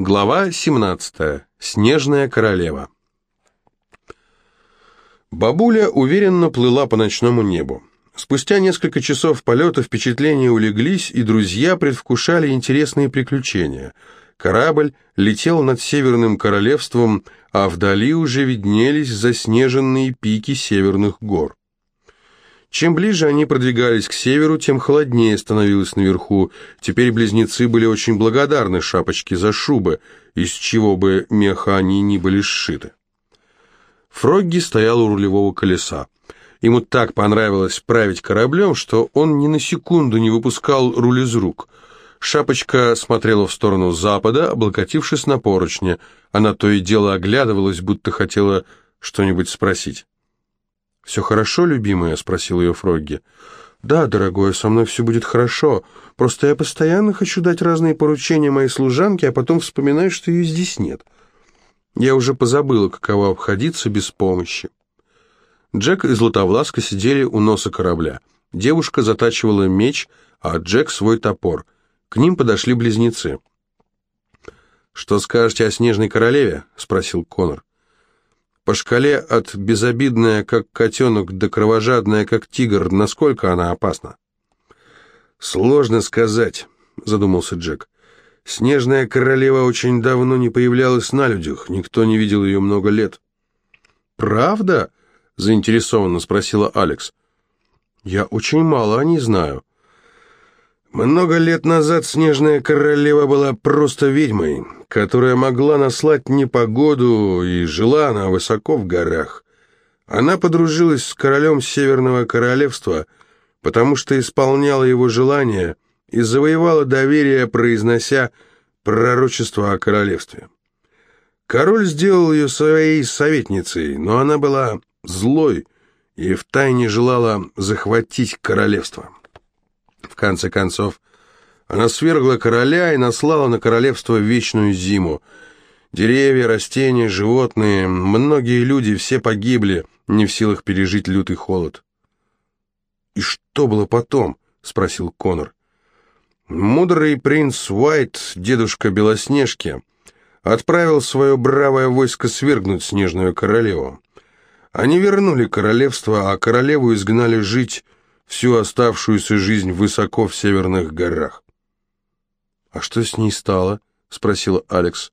Глава 17. Снежная королева. Бабуля уверенно плыла по ночному небу. Спустя несколько часов полета впечатления улеглись, и друзья предвкушали интересные приключения. Корабль летел над Северным Королевством, а вдали уже виднелись заснеженные пики северных гор. Чем ближе они продвигались к северу, тем холоднее становилось наверху. Теперь близнецы были очень благодарны шапочке за шубы, из чего бы меха они ни были сшиты. Фрогги стоял у рулевого колеса. Ему так понравилось править кораблем, что он ни на секунду не выпускал руль из рук. Шапочка смотрела в сторону запада, облокотившись на поручни. Она то и дело оглядывалась, будто хотела что-нибудь спросить. «Все хорошо, любимая?» — спросил ее Фрогги. «Да, дорогой, со мной все будет хорошо. Просто я постоянно хочу дать разные поручения моей служанке, а потом вспоминаю, что ее здесь нет. Я уже позабыла, каково обходиться без помощи». Джек и Златовласка сидели у носа корабля. Девушка затачивала меч, а Джек свой топор. К ним подошли близнецы. «Что скажете о Снежной Королеве?» — спросил Конор. По шкале от безобидная, как котенок, до кровожадная, как тигр, насколько она опасна? Сложно сказать, задумался Джек. Снежная королева очень давно не появлялась на людях, никто не видел ее много лет. Правда? заинтересованно спросила Алекс. Я очень мало о ней знаю. Много лет назад снежная королева была просто ведьмой, которая могла наслать непогоду, и жила она высоко в горах. Она подружилась с королем Северного Королевства, потому что исполняла его желания и завоевала доверие, произнося пророчество о королевстве. Король сделал ее своей советницей, но она была злой и втайне желала захватить королевство. Конце концов, она свергла короля и наслала на королевство вечную зиму. Деревья, растения, животные, многие люди, все погибли, не в силах пережить лютый холод. «И что было потом?» — спросил Конор. Мудрый принц Уайт, дедушка Белоснежки, отправил свое бравое войско свергнуть снежную королеву. Они вернули королевство, а королеву изгнали жить всю оставшуюся жизнь высоко в северных горах. «А что с ней стало?» — спросила Алекс.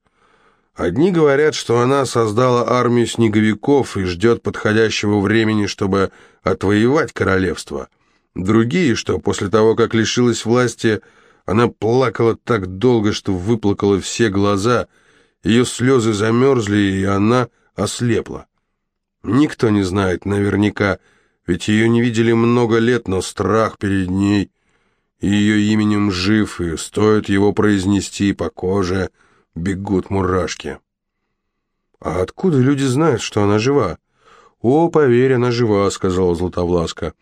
«Одни говорят, что она создала армию снеговиков и ждет подходящего времени, чтобы отвоевать королевство. Другие, что после того, как лишилась власти, она плакала так долго, что выплакала все глаза, ее слезы замерзли, и она ослепла. Никто не знает наверняка, ведь ее не видели много лет, но страх перед ней и ее именем жив, и стоит его произнести по коже, бегут мурашки. «А откуда люди знают, что она жива?» «О, поверь, она жива», — сказала Златовласка.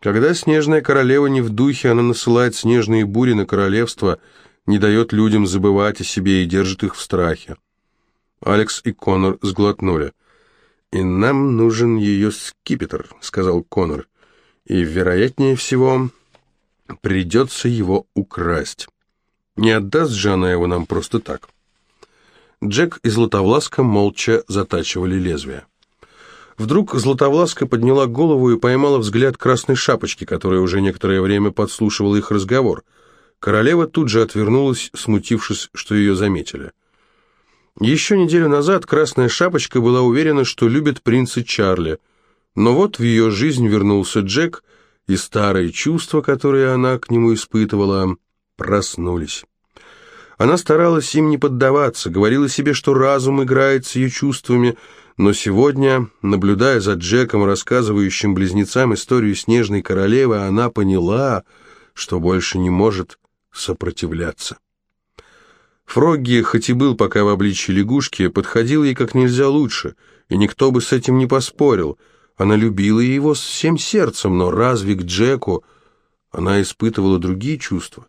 «Когда снежная королева не в духе, она насылает снежные бури на королевство, не дает людям забывать о себе и держит их в страхе». Алекс и Конор сглотнули. «И нам нужен ее скипетр», — сказал Конор. «И, вероятнее всего, придется его украсть. Не отдаст же она его нам просто так». Джек и Златовласка молча затачивали лезвие. Вдруг Златовласка подняла голову и поймала взгляд красной шапочки, которая уже некоторое время подслушивала их разговор. Королева тут же отвернулась, смутившись, что ее заметили. Еще неделю назад Красная Шапочка была уверена, что любит принца Чарли, но вот в ее жизнь вернулся Джек, и старые чувства, которые она к нему испытывала, проснулись. Она старалась им не поддаваться, говорила себе, что разум играет с ее чувствами, но сегодня, наблюдая за Джеком, рассказывающим близнецам историю Снежной Королевы, она поняла, что больше не может сопротивляться. Фрогги, хоть и был пока в обличье лягушки, подходил ей как нельзя лучше, и никто бы с этим не поспорил. Она любила его всем сердцем, но разве к Джеку она испытывала другие чувства?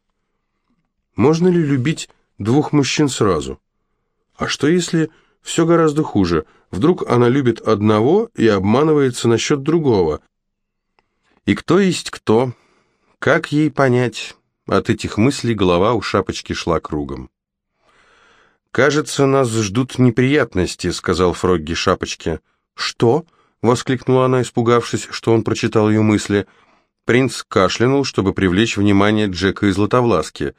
Можно ли любить двух мужчин сразу? А что если все гораздо хуже? Вдруг она любит одного и обманывается насчет другого? И кто есть кто? Как ей понять? От этих мыслей голова у шапочки шла кругом. «Кажется, нас ждут неприятности», — сказал Фрогги шапочке. «Что?» — воскликнула она, испугавшись, что он прочитал ее мысли. Принц кашлянул, чтобы привлечь внимание Джека и Златовласки.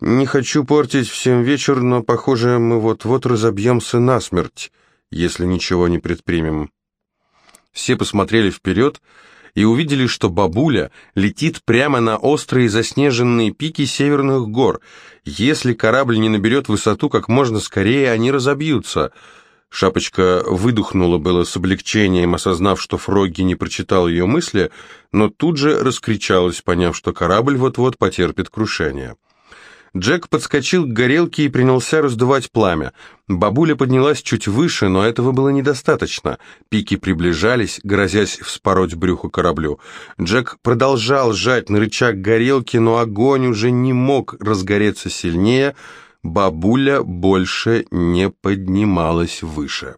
«Не хочу портить всем вечер, но, похоже, мы вот-вот разобьемся насмерть, если ничего не предпримем». Все посмотрели вперед и увидели, что бабуля летит прямо на острые заснеженные пики северных гор. Если корабль не наберет высоту как можно скорее, они разобьются. Шапочка выдохнула было с облегчением, осознав, что Фрогги не прочитал ее мысли, но тут же раскричалась, поняв, что корабль вот-вот потерпит крушение. Джек подскочил к горелке и принялся раздувать пламя. Бабуля поднялась чуть выше, но этого было недостаточно. Пики приближались, грозясь вспороть брюхо кораблю. Джек продолжал сжать на рычаг горелки, но огонь уже не мог разгореться сильнее. Бабуля больше не поднималась выше.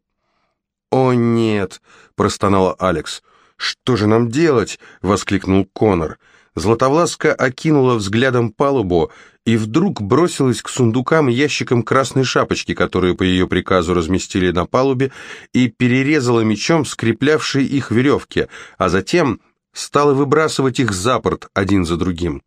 «О, нет!» — простонала Алекс. «Что же нам делать?» — воскликнул Конор. Златовласка окинула взглядом палубу и вдруг бросилась к сундукам и ящикам красной шапочки, которые по ее приказу разместили на палубе, и перерезала мечом скреплявшие их веревки, а затем стала выбрасывать их за борт один за другим.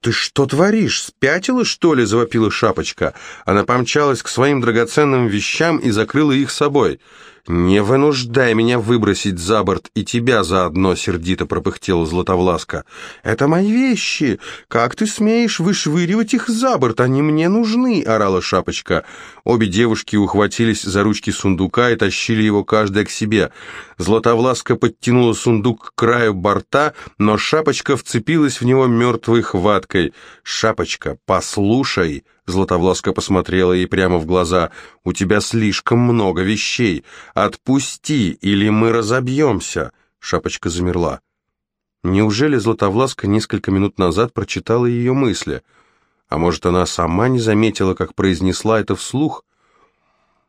«Ты что творишь? Спятила, что ли?» — завопила шапочка. Она помчалась к своим драгоценным вещам и закрыла их собой. «Не вынуждай меня выбросить за борт и тебя заодно», — сердито пропыхтела Златовласка. «Это мои вещи! Как ты смеешь вышвыривать их за борт? Они мне нужны!» — орала Шапочка. Обе девушки ухватились за ручки сундука и тащили его каждая к себе. Златовласка подтянула сундук к краю борта, но Шапочка вцепилась в него мертвой хваткой. «Шапочка, послушай!» Златовласка посмотрела ей прямо в глаза. «У тебя слишком много вещей. Отпусти, или мы разобьемся!» Шапочка замерла. Неужели Златовласка несколько минут назад прочитала ее мысли? А может, она сама не заметила, как произнесла это вслух?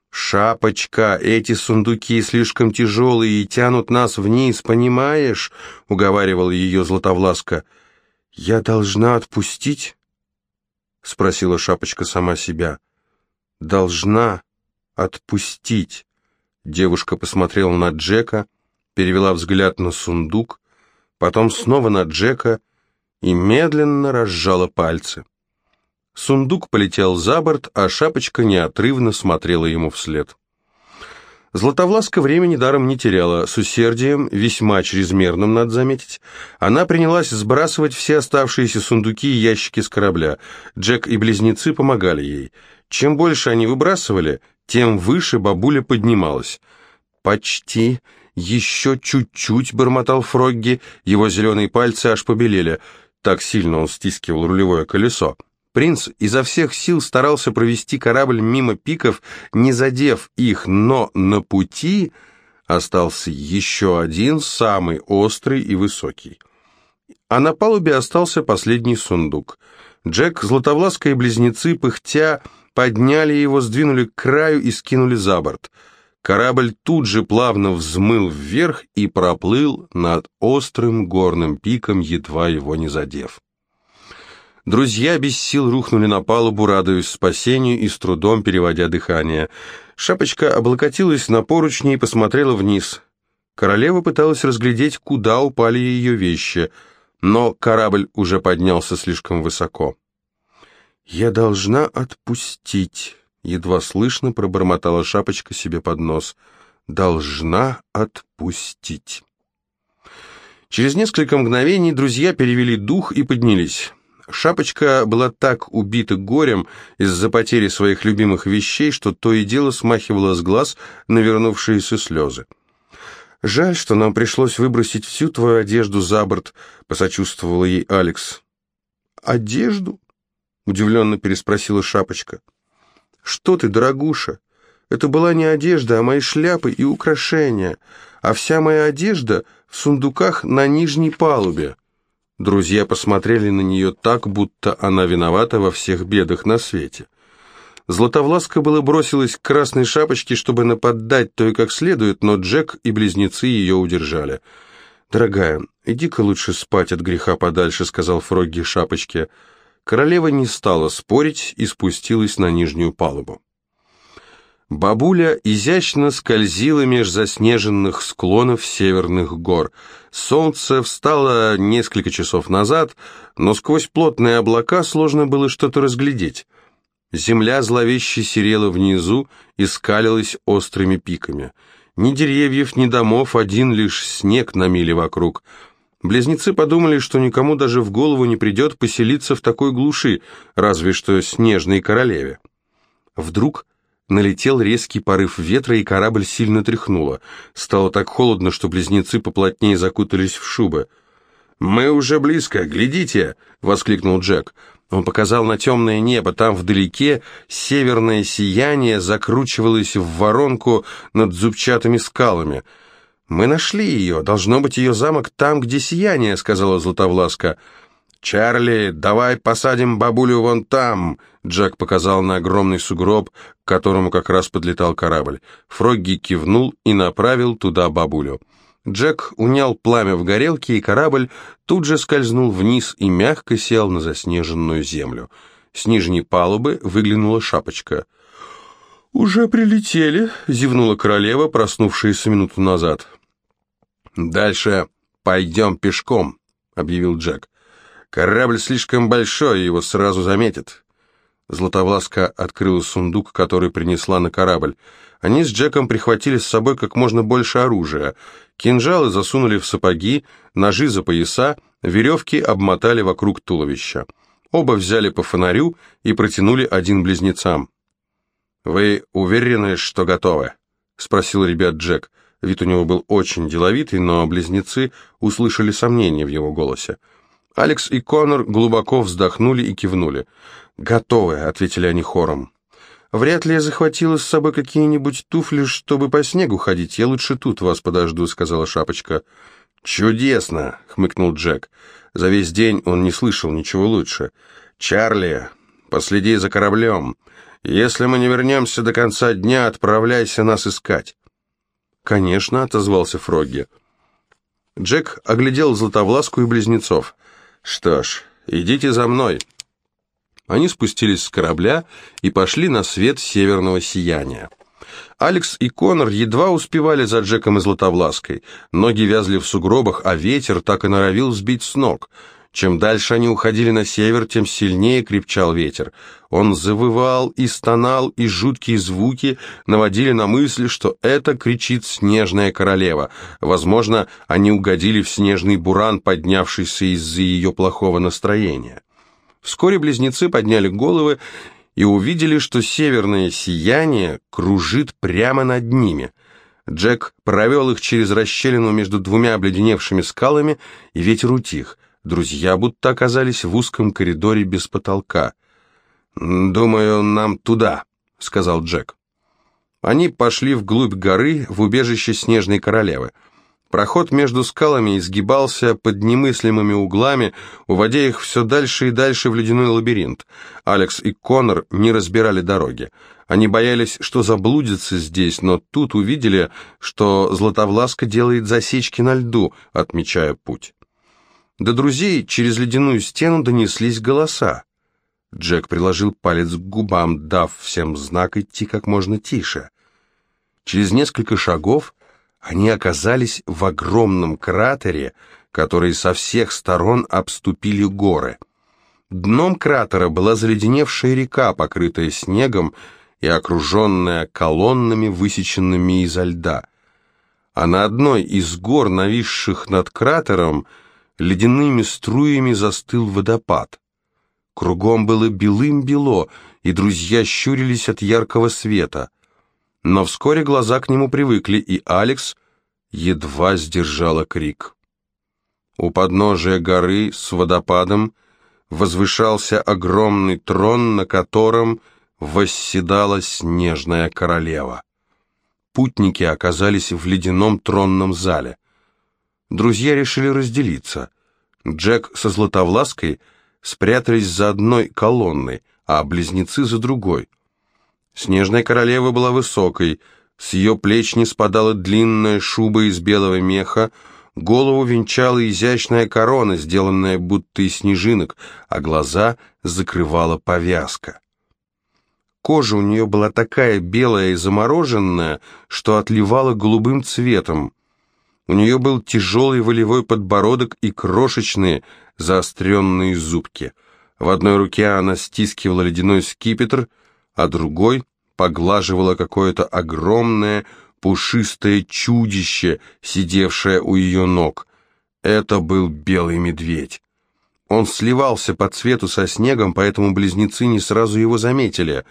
«Шапочка, эти сундуки слишком тяжелые и тянут нас вниз, понимаешь?» — уговаривала ее Златовласка. «Я должна отпустить?» — спросила Шапочка сама себя. «Должна отпустить». Девушка посмотрела на Джека, перевела взгляд на сундук, потом снова на Джека и медленно разжала пальцы. Сундук полетел за борт, а Шапочка неотрывно смотрела ему вслед. Златовласка времени даром не теряла, с усердием, весьма чрезмерным, надо заметить. Она принялась сбрасывать все оставшиеся сундуки и ящики с корабля. Джек и близнецы помогали ей. Чем больше они выбрасывали, тем выше бабуля поднималась. «Почти, еще чуть-чуть», — бормотал Фрогги, его зеленые пальцы аж побелели. Так сильно он стискивал рулевое колесо. Принц изо всех сил старался провести корабль мимо пиков, не задев их, но на пути остался еще один, самый острый и высокий. А на палубе остался последний сундук. Джек, Златовласка и близнецы, пыхтя, подняли его, сдвинули к краю и скинули за борт. Корабль тут же плавно взмыл вверх и проплыл над острым горным пиком, едва его не задев. Друзья без сил рухнули на палубу, радуясь спасению и с трудом переводя дыхание. Шапочка облокотилась на поручни и посмотрела вниз. Королева пыталась разглядеть, куда упали ее вещи, но корабль уже поднялся слишком высоко. «Я должна отпустить», — едва слышно пробормотала Шапочка себе под нос. «Должна отпустить». Через несколько мгновений друзья перевели дух и поднялись. Шапочка была так убита горем из-за потери своих любимых вещей, что то и дело смахивала с глаз навернувшиеся слезы. «Жаль, что нам пришлось выбросить всю твою одежду за борт», — посочувствовала ей Алекс. «Одежду?» — удивленно переспросила Шапочка. «Что ты, дорогуша? Это была не одежда, а мои шляпы и украшения, а вся моя одежда в сундуках на нижней палубе». Друзья посмотрели на нее так, будто она виновата во всех бедах на свете. Златовласка было бросилась к красной шапочке, чтобы нападать той как следует, но Джек и близнецы ее удержали. «Дорогая, иди-ка лучше спать от греха подальше», — сказал Фрогги шапочке. Королева не стала спорить и спустилась на нижнюю палубу. Бабуля изящно скользила меж заснеженных склонов северных гор. Солнце встало несколько часов назад, но сквозь плотные облака сложно было что-то разглядеть. Земля зловеще серела внизу и скалилась острыми пиками. Ни деревьев, ни домов, один лишь снег на миле вокруг. Близнецы подумали, что никому даже в голову не придет поселиться в такой глуши, разве что снежной королеве. Вдруг Налетел резкий порыв ветра, и корабль сильно тряхнуло. Стало так холодно, что близнецы поплотнее закутались в шубы. «Мы уже близко, глядите!» — воскликнул Джек. Он показал на темное небо. Там вдалеке северное сияние закручивалось в воронку над зубчатыми скалами. «Мы нашли ее. Должно быть ее замок там, где сияние», — сказала Златовласка. «Чарли, давай посадим бабулю вон там!» Джек показал на огромный сугроб, к которому как раз подлетал корабль. Фрогги кивнул и направил туда бабулю. Джек унял пламя в горелке, и корабль тут же скользнул вниз и мягко сел на заснеженную землю. С нижней палубы выглянула шапочка. «Уже прилетели», — зевнула королева, проснувшаяся минуту назад. «Дальше пойдем пешком», — объявил Джек. Корабль слишком большой, его сразу заметят. Златовласка открыла сундук, который принесла на корабль. Они с Джеком прихватили с собой как можно больше оружия. Кинжалы засунули в сапоги, ножи за пояса, веревки обмотали вокруг туловища. Оба взяли по фонарю и протянули один близнецам. «Вы уверены, что готовы?» — спросил ребят Джек. Вид у него был очень деловитый, но близнецы услышали сомнения в его голосе. Алекс и Конор глубоко вздохнули и кивнули. «Готовы», — ответили они хором. «Вряд ли я захватила с собой какие-нибудь туфли, чтобы по снегу ходить. Я лучше тут вас подожду», — сказала Шапочка. «Чудесно!» — хмыкнул Джек. За весь день он не слышал ничего лучше. «Чарли, последи за кораблем. Если мы не вернемся до конца дня, отправляйся нас искать». «Конечно», — отозвался Фрогги. Джек оглядел Златовласку и близнецов. «Что ж, идите за мной». Они спустились с корабля и пошли на свет северного сияния. Алекс и Конор едва успевали за Джеком и Златовлаской. Ноги вязли в сугробах, а ветер так и норовил сбить с ног – чем дальше они уходили на север, тем сильнее крепчал ветер. Он завывал и стонал, и жуткие звуки наводили на мысль, что это кричит снежная королева. Возможно, они угодили в снежный буран, поднявшийся из-за ее плохого настроения. Вскоре близнецы подняли головы и увидели, что северное сияние кружит прямо над ними. Джек провел их через расщелину между двумя обледеневшими скалами, и ветер утих – Друзья будто оказались в узком коридоре без потолка. «Думаю, нам туда», — сказал Джек. Они пошли вглубь горы, в убежище Снежной Королевы. Проход между скалами изгибался под немыслимыми углами, уводя их все дальше и дальше в ледяной лабиринт. Алекс и Конор не разбирали дороги. Они боялись, что заблудятся здесь, но тут увидели, что Златовласка делает засечки на льду, отмечая путь. До друзей через ледяную стену донеслись голоса. Джек приложил палец к губам, дав всем знак идти как можно тише. Через несколько шагов они оказались в огромном кратере, который со всех сторон обступили горы. Дном кратера была заледеневшая река, покрытая снегом и окруженная колоннами, высеченными изо льда. А на одной из гор, нависших над кратером, ледяными струями застыл водопад. Кругом было белым-бело, и друзья щурились от яркого света. Но вскоре глаза к нему привыкли, и Алекс едва сдержала крик. У подножия горы с водопадом возвышался огромный трон, на котором восседала снежная королева. Путники оказались в ледяном тронном зале — друзья решили разделиться. Джек со Златовлаской спрятались за одной колонной, а близнецы за другой. Снежная королева была высокой, с ее плеч не спадала длинная шуба из белого меха, Голову венчала изящная корона, сделанная будто из снежинок, а глаза закрывала повязка. Кожа у нее была такая белая и замороженная, что отливала голубым цветом. У нее был тяжелый волевой подбородок и крошечные заостренные зубки. В одной руке она стискивала ледяной скипетр, а другой поглаживала какое-то огромное пушистое чудище, сидевшее у ее ног. Это был белый медведь. Он сливался по цвету со снегом, поэтому близнецы не сразу его заметили.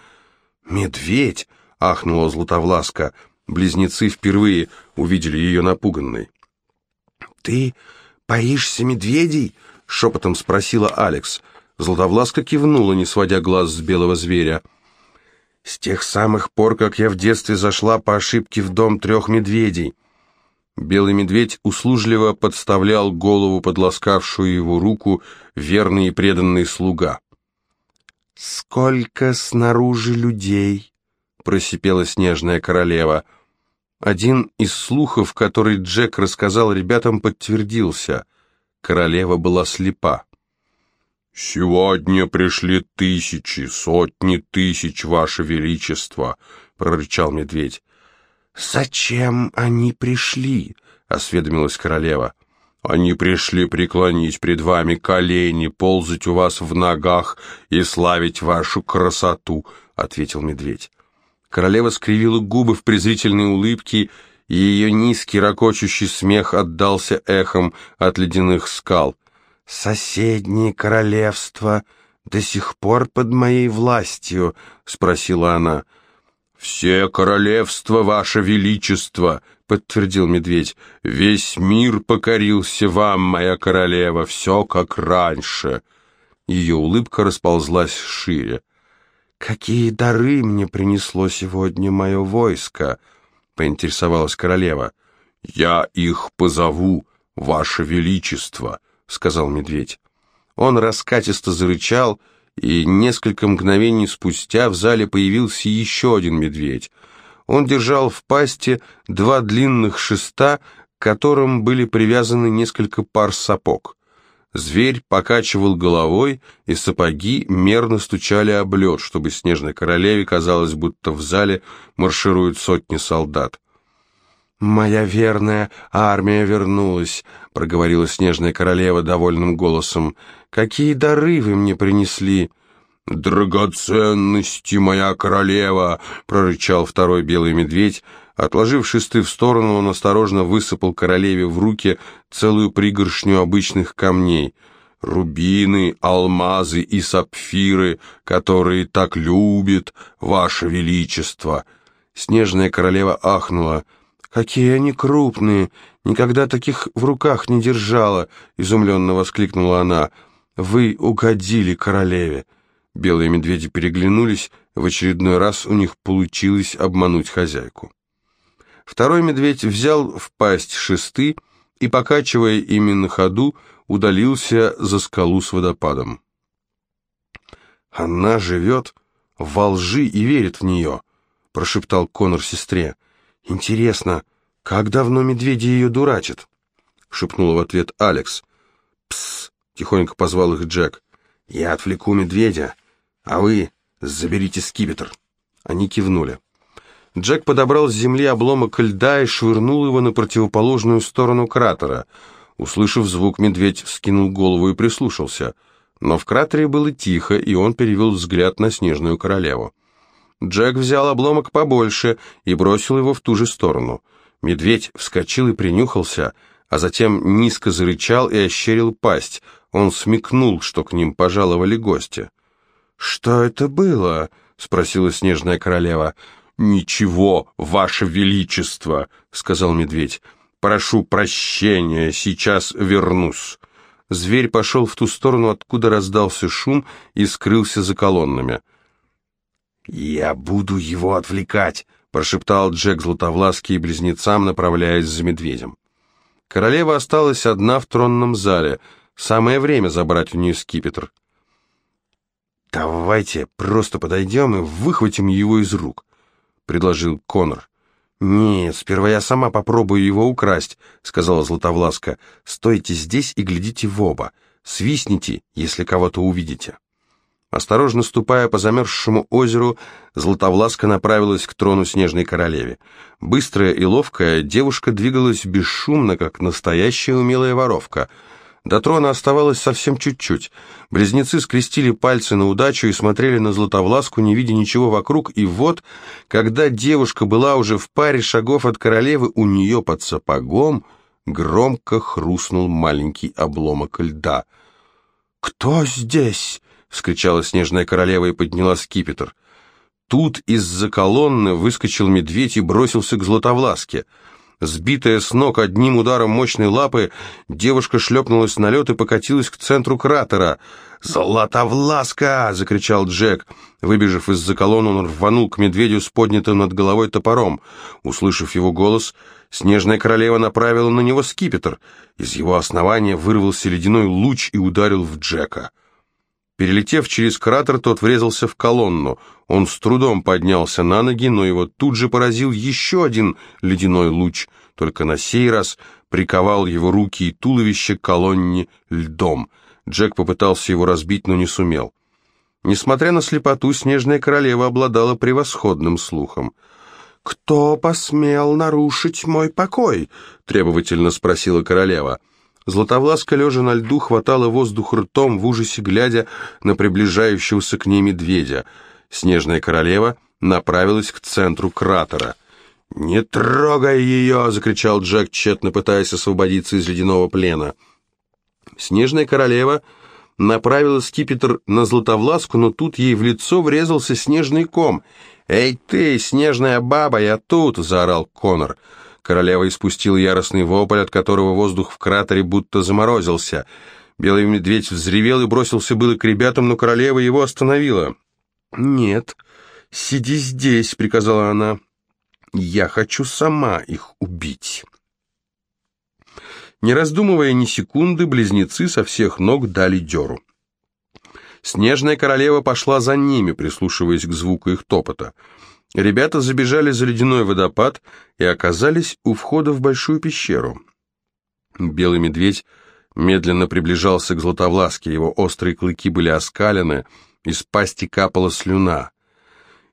«Медведь!» — ахнула Златовласка. Близнецы впервые увидели ее напуганной. «Ты боишься медведей?» — шепотом спросила Алекс. Златовласка кивнула, не сводя глаз с белого зверя. С тех самых пор, как я в детстве зашла по ошибке в дом трех медведей. Белый медведь услужливо подставлял голову под ласкавшую его руку верный и преданный слуга. «Сколько снаружи людей!» — просипела снежная королева. Один из слухов, который Джек рассказал ребятам, подтвердился. Королева была слепа. «Сегодня пришли тысячи, сотни тысяч, Ваше Величество», — прорычал медведь. «Зачем они пришли?» — осведомилась королева. «Они пришли преклонить пред вами колени, ползать у вас в ногах и славить вашу красоту», — ответил медведь. Королева скривила губы в презрительной улыбке, и ее низкий ракочущий смех отдался эхом от ледяных скал — «Соседние королевства до сих пор под моей властью?» — спросила она. «Все королевства, ваше величество!» — подтвердил медведь. «Весь мир покорился вам, моя королева, все как раньше!» Ее улыбка расползлась шире. «Какие дары мне принесло сегодня мое войско?» — поинтересовалась королева. «Я их позову, ваше величество!» сказал медведь. Он раскатисто зарычал, и несколько мгновений спустя в зале появился еще один медведь. Он держал в пасти два длинных шеста, к которым были привязаны несколько пар сапог. Зверь покачивал головой, и сапоги мерно стучали об лед, чтобы снежной королеве казалось, будто в зале маршируют сотни солдат. «Моя верная армия вернулась», — проговорила снежная королева довольным голосом. «Какие дары вы мне принесли?» «Драгоценности, моя королева!» — прорычал второй белый медведь. Отложив шесты в сторону, он осторожно высыпал королеве в руки целую пригоршню обычных камней. «Рубины, алмазы и сапфиры, которые так любит ваше величество!» Снежная королева ахнула — «Какие они крупные! Никогда таких в руках не держала!» — изумленно воскликнула она. «Вы угодили королеве!» Белые медведи переглянулись, в очередной раз у них получилось обмануть хозяйку. Второй медведь взял в пасть шесты и, покачивая ими на ходу, удалился за скалу с водопадом. «Она живет во лжи и верит в нее», — прошептал Конор сестре. «Интересно, как давно медведи ее дурачат?» — шепнула в ответ Алекс. «Псс!» — тихонько позвал их Джек. «Я отвлеку медведя, а вы заберите скипетр». Они кивнули. Джек подобрал с земли обломок льда и швырнул его на противоположную сторону кратера. Услышав звук, медведь вскинул голову и прислушался. Но в кратере было тихо, и он перевел взгляд на снежную королеву. Джек взял обломок побольше и бросил его в ту же сторону. Медведь вскочил и принюхался, а затем низко зарычал и ощерил пасть. Он смекнул, что к ним пожаловали гости. «Что это было?» — спросила снежная королева. «Ничего, ваше величество», — сказал медведь. «Прошу прощения, сейчас вернусь». Зверь пошел в ту сторону, откуда раздался шум, и скрылся за колоннами. «Я буду его отвлекать», — прошептал Джек Златовлаский близнецам, направляясь за медведем. Королева осталась одна в тронном зале. Самое время забрать у нее скипетр. «Давайте просто подойдем и выхватим его из рук», — предложил Конор. «Нет, сперва я сама попробую его украсть», — сказала Златовласка. «Стойте здесь и глядите в оба. Свистните, если кого-то увидите». Осторожно ступая по замерзшему озеру, Златовласка направилась к трону Снежной Королеве. Быстрая и ловкая, девушка двигалась бесшумно, как настоящая умелая воровка. До трона оставалось совсем чуть-чуть. Близнецы скрестили пальцы на удачу и смотрели на Златовласку, не видя ничего вокруг, и вот, когда девушка была уже в паре шагов от королевы, у нее под сапогом громко хрустнул маленький обломок льда. «Кто здесь?» — вскричала снежная королева и подняла скипетр. Тут из-за колонны выскочил медведь и бросился к Златовласке. Сбитая с ног одним ударом мощной лапы, девушка шлепнулась на лед и покатилась к центру кратера. «Златовласка!» — закричал Джек. Выбежав из-за колонны, он рванул к медведю с поднятым над головой топором. Услышав его голос, снежная королева направила на него скипетр. Из его основания вырвался ледяной луч и ударил в Джека. Перелетев через кратер, тот врезался в колонну. Он с трудом поднялся на ноги, но его тут же поразил еще один ледяной луч, только на сей раз приковал его руки и туловище к колонне льдом. Джек попытался его разбить, но не сумел. Несмотря на слепоту, Снежная Королева обладала превосходным слухом. «Кто посмел нарушить мой покой?» — требовательно спросила королева. Златовласка, лежа на льду, хватала воздух ртом, в ужасе глядя на приближающегося к ней медведя. Снежная королева направилась к центру кратера. «Не трогай ее!» — закричал Джек, тщетно пытаясь освободиться из ледяного плена. Снежная королева направила скипетр на Златовласку, но тут ей в лицо врезался снежный ком. «Эй ты, снежная баба, я тут!» — заорал Конор. Королева испустила яростный вопль, от которого воздух в кратере будто заморозился. Белый медведь взревел и бросился было к ребятам, но королева его остановила. «Нет, сиди здесь», — приказала она. «Я хочу сама их убить». Не раздумывая ни секунды, близнецы со всех ног дали дёру. Снежная королева пошла за ними, прислушиваясь к звуку их топота. Ребята забежали за ледяной водопад и оказались у входа в большую пещеру. Белый медведь медленно приближался к Златовласке, его острые клыки были оскалены, из пасти капала слюна.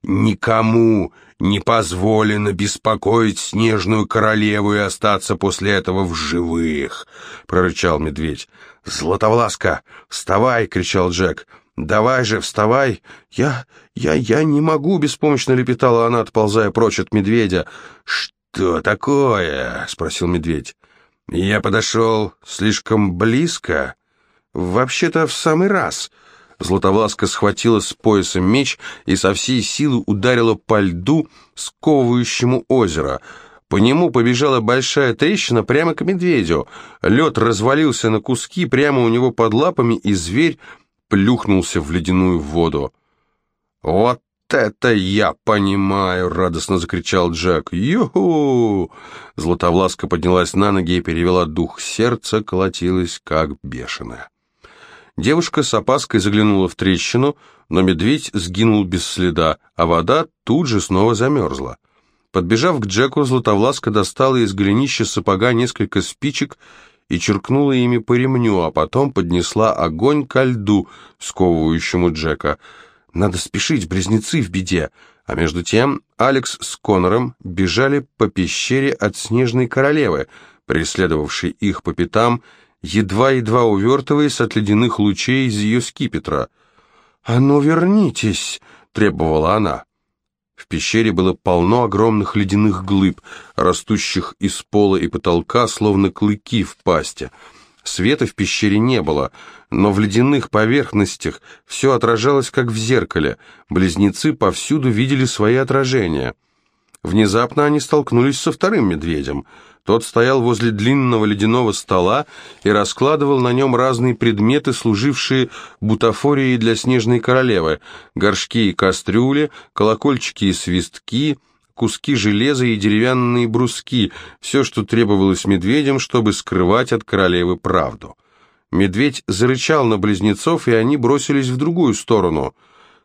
«Никому не позволено беспокоить снежную королеву и остаться после этого в живых!» — прорычал медведь. «Златовласка, вставай!» — кричал Джек. «Давай же, вставай!» «Я... я... я не могу!» — беспомощно лепетала она, отползая прочь от медведя. «Что такое?» — спросил медведь. «Я подошел слишком близко?» «Вообще-то в самый раз!» Златовласка схватила с пояса меч и со всей силы ударила по льду, сковывающему озеро. По нему побежала большая трещина прямо к медведю. Лед развалился на куски прямо у него под лапами, и зверь плюхнулся в ледяную воду. «Вот это я понимаю!» — радостно закричал Джек. «Ю-ху!» Златовласка поднялась на ноги и перевела дух. Сердце колотилось, как бешеное. Девушка с опаской заглянула в трещину, но медведь сгинул без следа, а вода тут же снова замерзла. Подбежав к Джеку, Златовласка достала из голенища сапога несколько спичек и черкнула ими по ремню, а потом поднесла огонь ко льду, сковывающему Джека. «Надо спешить, близнецы в беде!» А между тем Алекс с Конором бежали по пещере от Снежной Королевы, преследовавшей их по пятам, едва-едва увертываясь от ледяных лучей из ее скипетра. «А ну вернитесь!» — требовала она. В пещере было полно огромных ледяных глыб, растущих из пола и потолка, словно клыки в пасте. Света в пещере не было, но в ледяных поверхностях все отражалось, как в зеркале. Близнецы повсюду видели свои отражения. Внезапно они столкнулись со вторым медведем — тот стоял возле длинного ледяного стола и раскладывал на нем разные предметы, служившие бутафорией для снежной королевы, горшки и кастрюли, колокольчики и свистки, куски железа и деревянные бруски, все, что требовалось медведям, чтобы скрывать от королевы правду. Медведь зарычал на близнецов, и они бросились в другую сторону.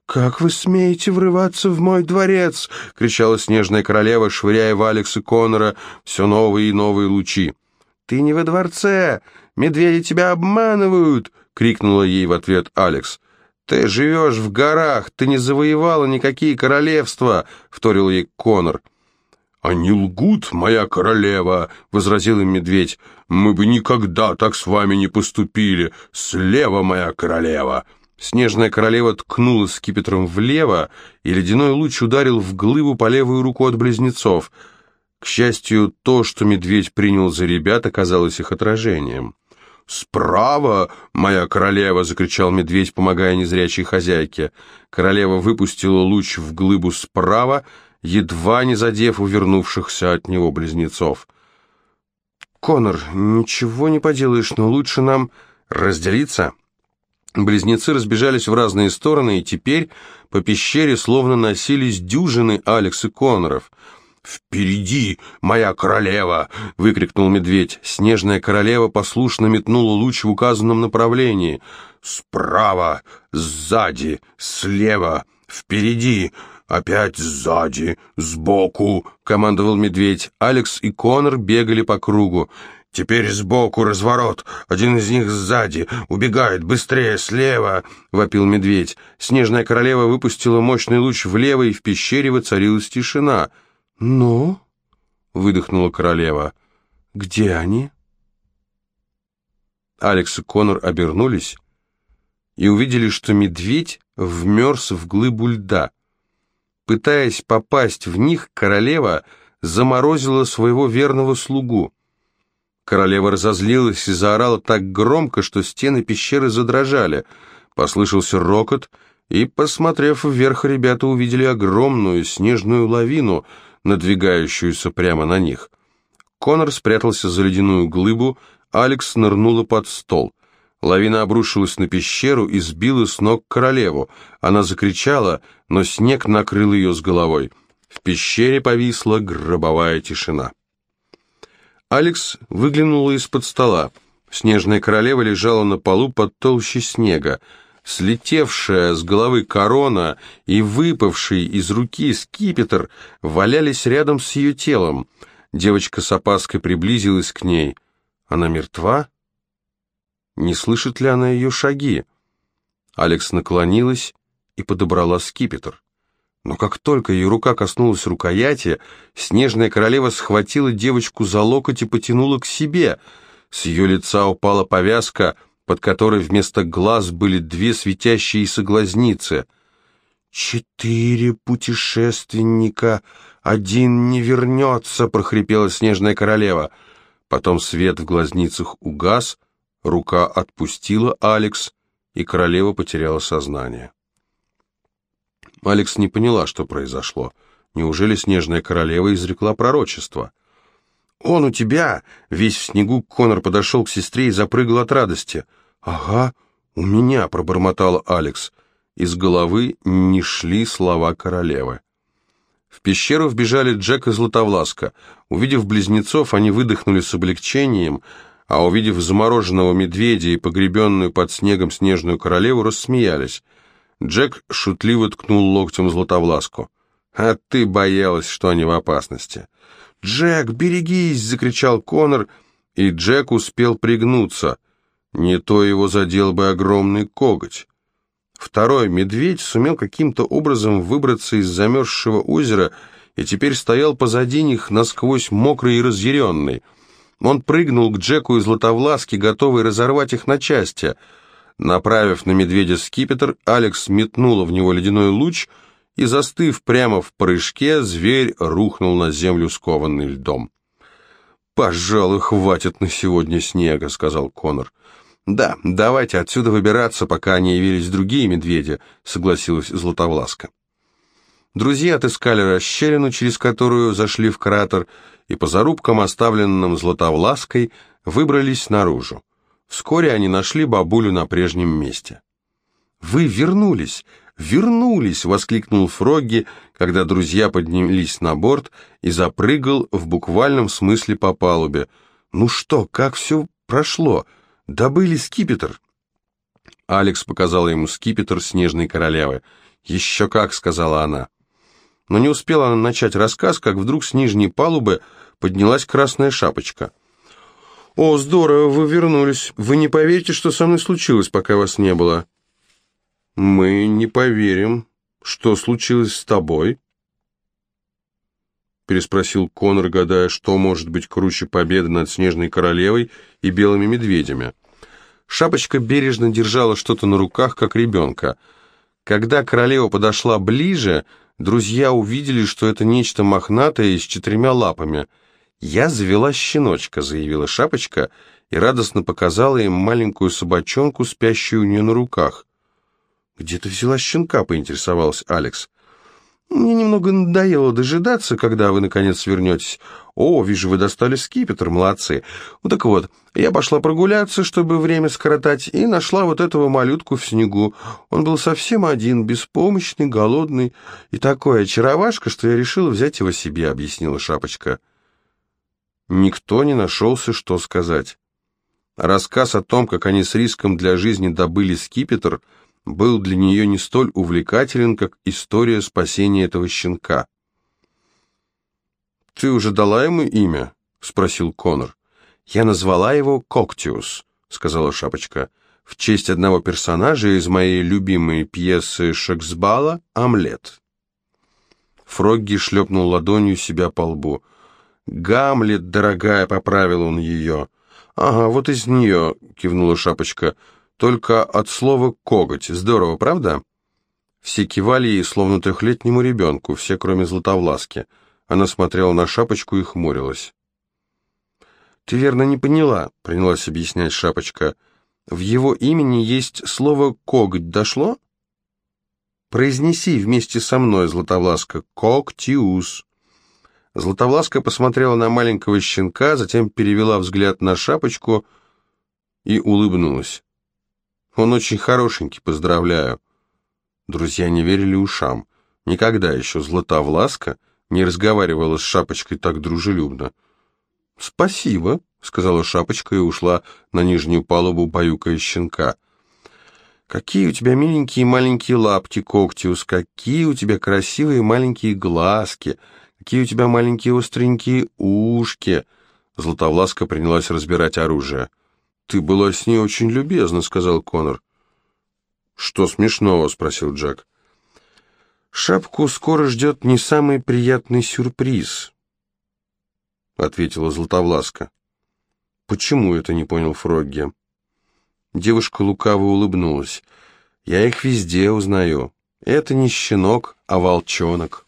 «Как вы смеете врываться в мой дворец?» — кричала снежная королева, швыряя в Алекса Коннора все новые и новые лучи. «Ты не во дворце! Медведи тебя обманывают!» — крикнула ей в ответ Алекс. «Ты живешь в горах, ты не завоевала никакие королевства!» — вторил ей Коннор. «Они лгут, моя королева!» — возразил им медведь. «Мы бы никогда так с вами не поступили! Слева, моя королева!» Снежная королева ткнула скипетром влево, и ледяной луч ударил в глыбу по левую руку от близнецов. К счастью, то, что медведь принял за ребят, оказалось их отражением. «Справа, моя королева!» — закричал медведь, помогая незрячей хозяйке. Королева выпустила луч в глыбу справа, едва не задев увернувшихся от него близнецов. «Конор, ничего не поделаешь, но лучше нам разделиться». Близнецы разбежались в разные стороны, и теперь по пещере словно носились дюжины Алекс и Коноров. «Впереди, моя королева!» — выкрикнул медведь. Снежная королева послушно метнула луч в указанном направлении. «Справа, сзади, слева, впереди!» «Опять сзади, сбоку!» — командовал медведь. Алекс и Конор бегали по кругу. «Теперь сбоку разворот! Один из них сзади! Убегает! Быстрее! Слева!» — вопил медведь. Снежная королева выпустила мощный луч влево, и в пещере воцарилась тишина. «Ну?» — выдохнула королева. «Где они?» Алекс и Конор обернулись и увидели, что медведь вмерз в глыбу льда. Пытаясь попасть в них, королева заморозила своего верного слугу. Королева разозлилась и заорала так громко, что стены пещеры задрожали. Послышался рокот, и, посмотрев вверх, ребята увидели огромную снежную лавину, надвигающуюся прямо на них. Конор спрятался за ледяную глыбу, Алекс нырнула под стол. Лавина обрушилась на пещеру и сбила с ног королеву. Она закричала, но снег накрыл ее с головой. В пещере повисла гробовая тишина. Алекс выглянула из-под стола. Снежная королева лежала на полу под толщей снега. Слетевшая с головы корона и выпавший из руки скипетр валялись рядом с ее телом. Девочка с опаской приблизилась к ней. Она мертва? Не слышит ли она ее шаги? Алекс наклонилась и подобрала скипетр. Но как только ее рука коснулась рукояти, снежная королева схватила девочку за локоть и потянула к себе. С ее лица упала повязка, под которой вместо глаз были две светящиеся глазницы. «Четыре путешественника, один не вернется», — прохрипела снежная королева. Потом свет в глазницах угас — Рука отпустила Алекс, и королева потеряла сознание. Алекс не поняла, что произошло. Неужели снежная королева изрекла пророчество? «Он у тебя!» Весь в снегу Конор подошел к сестре и запрыгал от радости. «Ага, у меня!» — пробормотала Алекс. Из головы не шли слова королевы. В пещеру вбежали Джек и Златовласка. Увидев близнецов, они выдохнули с облегчением — а увидев замороженного медведя и погребенную под снегом снежную королеву, рассмеялись. Джек шутливо ткнул локтем Златовласку. «А ты боялась, что они в опасности». «Джек, берегись!» — закричал Конор, и Джек успел пригнуться. Не то его задел бы огромный коготь. Второй медведь сумел каким-то образом выбраться из замерзшего озера и теперь стоял позади них насквозь мокрый и разъяренный — он прыгнул к Джеку из Златовласки, готовый разорвать их на части. Направив на медведя скипетр, Алекс метнула в него ледяной луч, и, застыв прямо в прыжке, зверь рухнул на землю, скованный льдом. «Пожалуй, хватит на сегодня снега», — сказал Конор. «Да, давайте отсюда выбираться, пока не явились другие медведи», — согласилась Златовласка. Друзья отыскали расщелину, через которую зашли в кратер, и по зарубкам, оставленным Златовлаской, выбрались наружу. Вскоре они нашли бабулю на прежнем месте. «Вы вернулись! Вернулись!» — воскликнул Фрогги, когда друзья поднялись на борт и запрыгал в буквальном смысле по палубе. «Ну что, как все прошло? Добыли скипетр?» Алекс показал ему скипетр снежной королевы. «Еще как», — сказала она. Но не успела она начать рассказ, как вдруг с нижней палубы поднялась красная шапочка. «О, здорово, вы вернулись. Вы не поверите, что со мной случилось, пока вас не было». «Мы не поверим. Что случилось с тобой?» переспросил Конор, гадая, что может быть круче победы над Снежной Королевой и белыми медведями. Шапочка бережно держала что-то на руках, как ребенка. Когда королева подошла ближе, друзья увидели, что это нечто мохнатое с четырьмя лапами. «Я завела щеночка», — заявила Шапочка, и радостно показала им маленькую собачонку, спящую у нее на руках. «Где ты взяла щенка?» — поинтересовался Алекс. Мне немного надоело дожидаться, когда вы, наконец, вернетесь. О, вижу, вы достали скипетр, молодцы. Ну так вот, я пошла прогуляться, чтобы время скоротать, и нашла вот этого малютку в снегу. Он был совсем один, беспомощный, голодный и такой очаровашка, что я решила взять его себе, объяснила Шапочка. Никто не нашелся, что сказать. Рассказ о том, как они с риском для жизни добыли скипетр – был для нее не столь увлекателен, как история спасения этого щенка. «Ты уже дала ему имя?» — спросил Конор. «Я назвала его Коктиус», — сказала Шапочка, «в честь одного персонажа из моей любимой пьесы Шекспала «Омлет». Фрогги шлепнул ладонью себя по лбу. «Гамлет, дорогая», — поправил он ее. «Ага, вот из нее», — кивнула Шапочка, — только от слова «коготь». Здорово, правда?» Все кивали ей, словно трехлетнему ребенку, все, кроме Златовласки. Она смотрела на шапочку и хмурилась. «Ты верно не поняла», — принялась объяснять шапочка. «В его имени есть слово «коготь». Дошло?» «Произнеси вместе со мной, Златовласка, «когтиус». Златовласка посмотрела на маленького щенка, затем перевела взгляд на шапочку и улыбнулась. Он очень хорошенький, поздравляю. Друзья не верили ушам. Никогда еще Златовласка не разговаривала с Шапочкой так дружелюбно. «Спасибо», — сказала Шапочка и ушла на нижнюю палубу, баюкая щенка. «Какие у тебя миленькие маленькие лапки, Коктиус, какие у тебя красивые маленькие глазки, какие у тебя маленькие остренькие ушки!» Златовласка принялась разбирать оружие. «Ты была с ней очень любезна», — сказал Конор. «Что смешного?» — спросил Джек. «Шапку скоро ждет не самый приятный сюрприз», — ответила Златовласка. «Почему это?» — не понял Фрогги. Девушка лукаво улыбнулась. «Я их везде узнаю. Это не щенок, а волчонок».